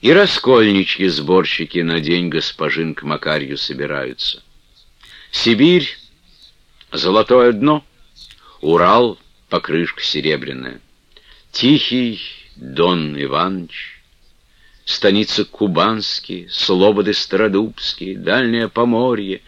И раскольничьи-сборщики на день госпожин к Макарью собираются. Сибирь — золотое дно, Урал — покрышка серебряная. Тихий Дон Иванович, станицы Кубанские, Слободы Стародубские, Дальнее Поморье,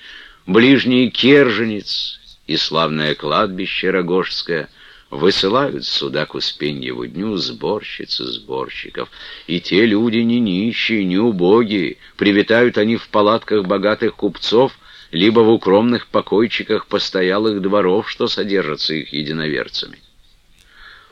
ближний Керженец и славное кладбище Рогожское высылают сюда к Успеньеву дню сборщиц и сборщиков. И те люди не нищие, не убогие, привитают они в палатках богатых купцов, либо в укромных покойчиках постоялых дворов, что содержатся их единоверцами.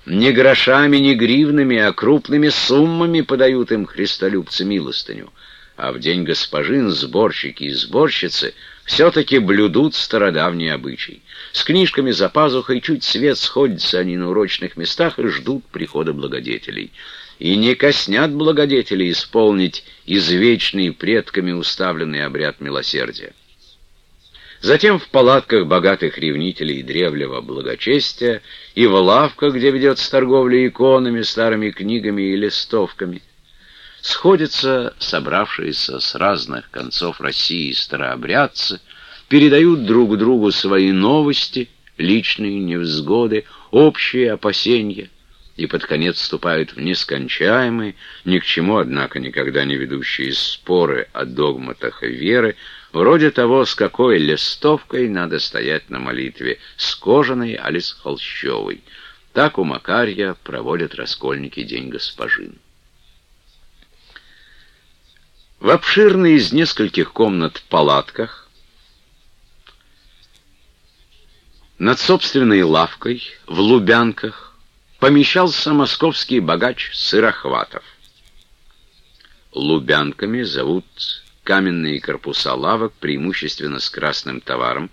Не грошами, не гривнами, а крупными суммами подают им христолюбцы милостыню. А в день госпожин сборщики и сборщицы все-таки блюдут стародавний обычай. С книжками за пазухой чуть свет сходится они на урочных местах и ждут прихода благодетелей. И не коснят благодетелей исполнить извечный предками уставленный обряд милосердия. Затем в палатках богатых ревнителей древнего благочестия и в лавках, где ведется торговля иконами, старыми книгами и листовками, сходятся собравшиеся с разных концов России старообрядцы, передают друг другу свои новости, личные невзгоды, общие опасения, и под конец вступают в нескончаемые, ни к чему, однако, никогда не ведущие споры о догматах веры, Вроде того, с какой листовкой надо стоять на молитве, с кожаной, али с холщовой. Так у Макарья проводят раскольники День Госпожин. В обширной из нескольких комнат палатках над собственной лавкой в Лубянках помещался московский богач Сырохватов. Лубянками зовут каменные корпуса лавок, преимущественно с красным товаром,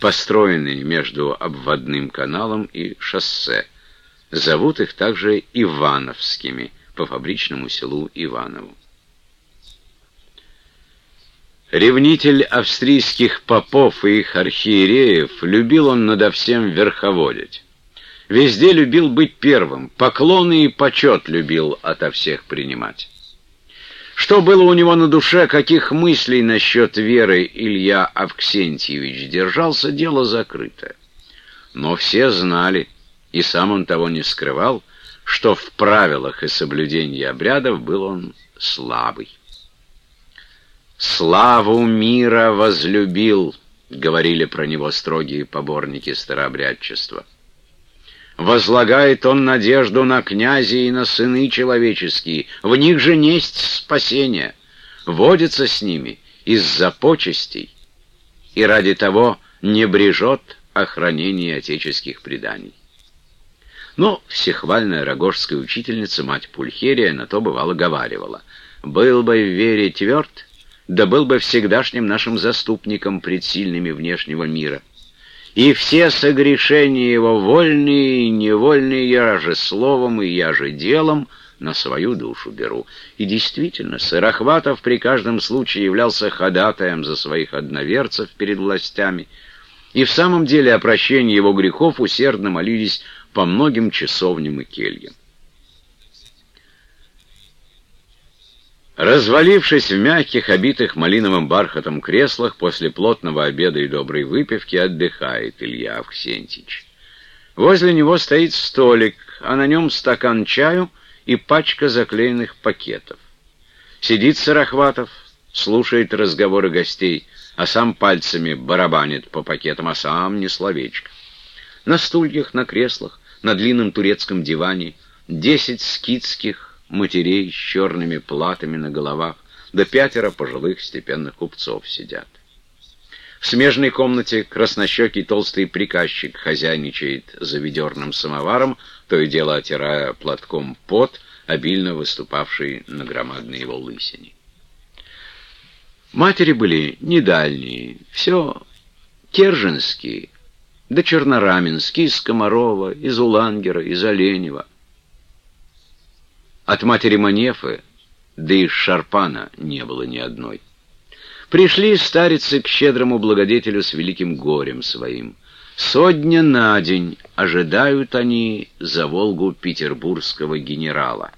построенные между обводным каналом и шоссе. Зовут их также Ивановскими, по фабричному селу Иванову. Ревнитель австрийских попов и их архиереев, любил он надо всем верховодить. Везде любил быть первым, поклоны и почет любил ото всех принимать. Что было у него на душе, каких мыслей насчет веры Илья Авксентьевич держался, дело закрыто. Но все знали, и сам он того не скрывал, что в правилах и соблюдении обрядов был он слабый. «Славу мира возлюбил», — говорили про него строгие поборники старообрядчества. Возлагает он надежду на князя и на сыны человеческие, в них же несть спасение, водится с ними из-за почестей и ради того не брежет охранение отеческих преданий. Но всехвальная рогожская учительница, мать Пульхерия, на то бывало говаривала. «Был бы в вере тверд, да был бы всегдашним нашим заступником пред сильными внешнего мира» и все согрешения его, вольные и невольные, я же словом и я же делом, на свою душу беру. И действительно, Сырохватов при каждом случае являлся ходатаем за своих одноверцев перед властями, и в самом деле о прощении его грехов усердно молились по многим часовням и кельям. Развалившись в мягких, обитых малиновым бархатом креслах, после плотного обеда и доброй выпивки отдыхает Илья Авксентьевич. Возле него стоит столик, а на нем стакан чаю и пачка заклеенных пакетов. Сидит Сарахватов, слушает разговоры гостей, а сам пальцами барабанит по пакетам, а сам не словечко. На стульях, на креслах, на длинном турецком диване десять скидских, матерей с черными платами на головах, да пятеро пожилых степенных купцов сидят. В смежной комнате краснощекий толстый приказчик хозяйничает за ведерным самоваром, то и дело отирая платком пот, обильно выступавший на громадной его лысине. Матери были не дальние, все керженские, да чернораменские, из Комарова, из Улангера, из Оленева — от матери Манефы, да и Шарпана не было ни одной. Пришли старицы к щедрому благодетелю с великим горем своим. Со дня на день ожидают они за Волгу петербургского генерала.